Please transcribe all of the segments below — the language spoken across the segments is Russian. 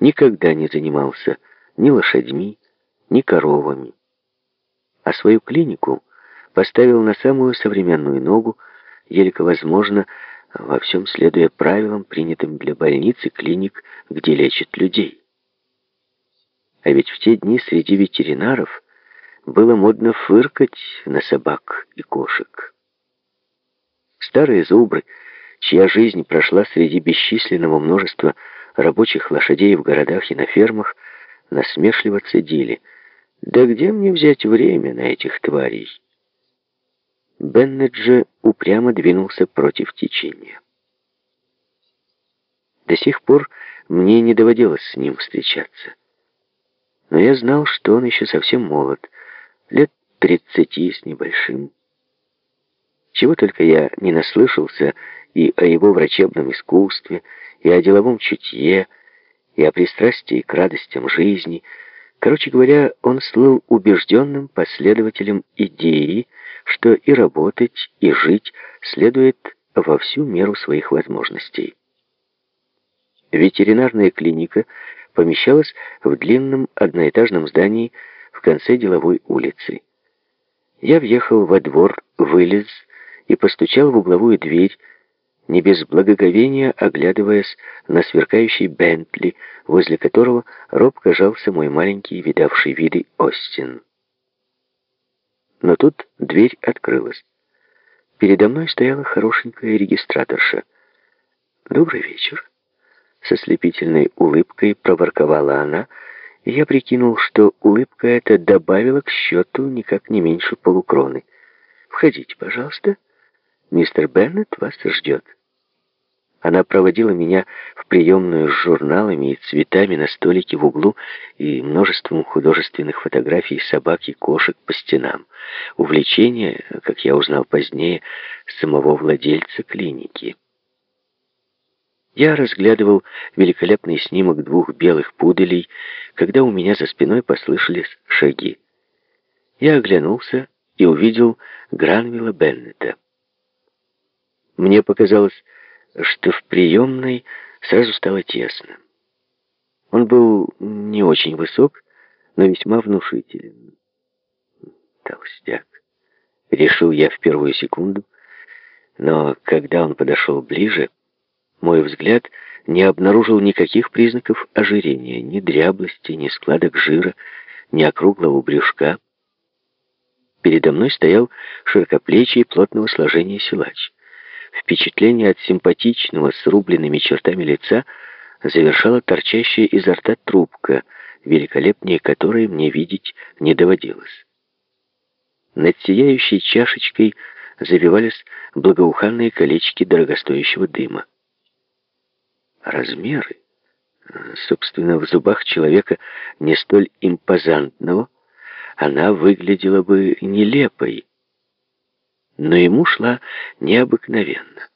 никогда не занимался ни лошадьми, ни коровами. А свою клинику поставил на самую современную ногу, елико возможно, во всем следуя правилам, принятым для больниц и клиник, где лечат людей. А ведь в те дни среди ветеринаров было модно фыркать на собак и кошек. Старые зубры, чья жизнь прошла среди бесчисленного множества рабочих лошадей в городах и на фермах, насмешливо цедили. «Да где мне взять время на этих тварей?» Беннет упрямо двинулся против течения. До сих пор мне не доводилось с ним встречаться. Но я знал, что он еще совсем молод, лет тридцати с небольшим. Чего только я не наслышался и о его врачебном искусстве, и о деловом чутье, и о пристрастии к радостям жизни. Короче говоря, он слыл убежденным последователем идеи, что и работать, и жить следует во всю меру своих возможностей. Ветеринарная клиника помещалась в длинном одноэтажном здании в конце деловой улицы. Я въехал во двор, вылез и постучал в угловую дверь, не без благоговения оглядываясь на сверкающий Бентли, возле которого робко жался мой маленький, видавший виды Остин. Но тут дверь открылась. Передо мной стояла хорошенькая регистраторша. «Добрый вечер», — со слепительной улыбкой проворковала она, и я прикинул, что улыбка эта добавила к счету никак не меньше полукроны. «Входите, пожалуйста. Мистер Беннет вас ждет». Она проводила меня в приемную с журналами и цветами на столике в углу и множеством художественных фотографий собак и кошек по стенам. Увлечение, как я узнал позднее, самого владельца клиники. Я разглядывал великолепный снимок двух белых пуделей, когда у меня за спиной послышались шаги. Я оглянулся и увидел Гранвилла Беннета. Мне показалось, что в приемной сразу стало тесно. Он был не очень высок, но весьма внушителен. Толстяк. Решил я в первую секунду, но когда он подошел ближе, мой взгляд не обнаружил никаких признаков ожирения, ни дряблости, ни складок жира, ни округлого брюшка. Передо мной стоял широкоплечий плотного сложения силач. Впечатление от симпатичного с рубленными чертами лица завершала торчащая изо рта трубка, великолепнее которой мне видеть не доводилось. Над сияющей чашечкой завивались благоуханные колечки дорогостоящего дыма. Размеры, собственно, в зубах человека не столь импозантного, она выглядела бы нелепой, но ему шла необыкновенно.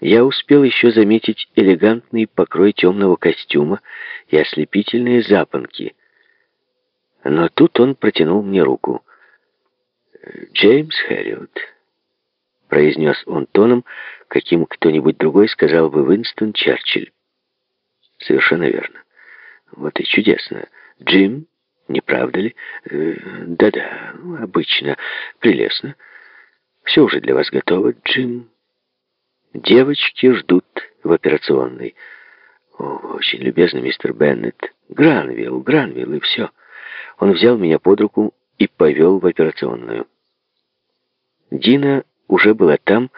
Я успел еще заметить элегантный покрой темного костюма и ослепительные запонки. Но тут он протянул мне руку. «Джеймс Хэрриот», — произнес он тоном, каким кто-нибудь другой сказал бы Винстон Черчилль. «Совершенно верно. Вот и чудесно. Джим...» Не правда ли? Э, да-да, обычно. Прелестно. Все уже для вас готово, Джим. Девочки ждут в операционной. О, очень любезно, мистер Беннет. Гранвилл, Гранвилл, и все. Он взял меня под руку и повел в операционную. Дина уже была там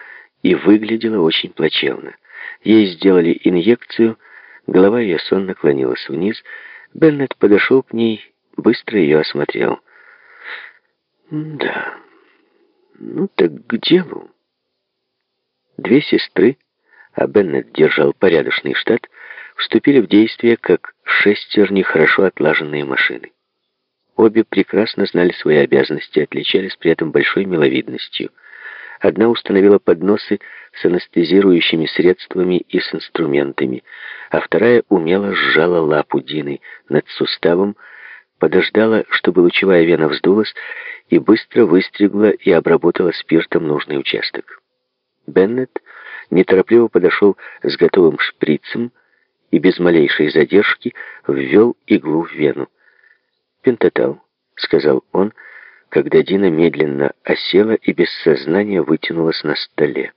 и выглядела очень плачевно. Ей сделали инъекцию, голова ее сонно клонилась вниз. Беннет подошел к ней быстро ее осмотрел. «Да, ну так к делу». Две сестры, а Беннет держал порядочный штат, вступили в действие как шестерни хорошо отлаженные машины. Обе прекрасно знали свои обязанности, отличались при этом большой миловидностью. Одна установила подносы с анестезирующими средствами и с инструментами, а вторая умело сжала лапу Дины над суставом, подождала, чтобы лучевая вена вздулась, и быстро выстригла и обработала спиртом нужный участок. Беннет неторопливо подошел с готовым шприцем и без малейшей задержки ввел иглу в вену. «Пентатал», — сказал он, когда Дина медленно осела и без сознания вытянулась на столе.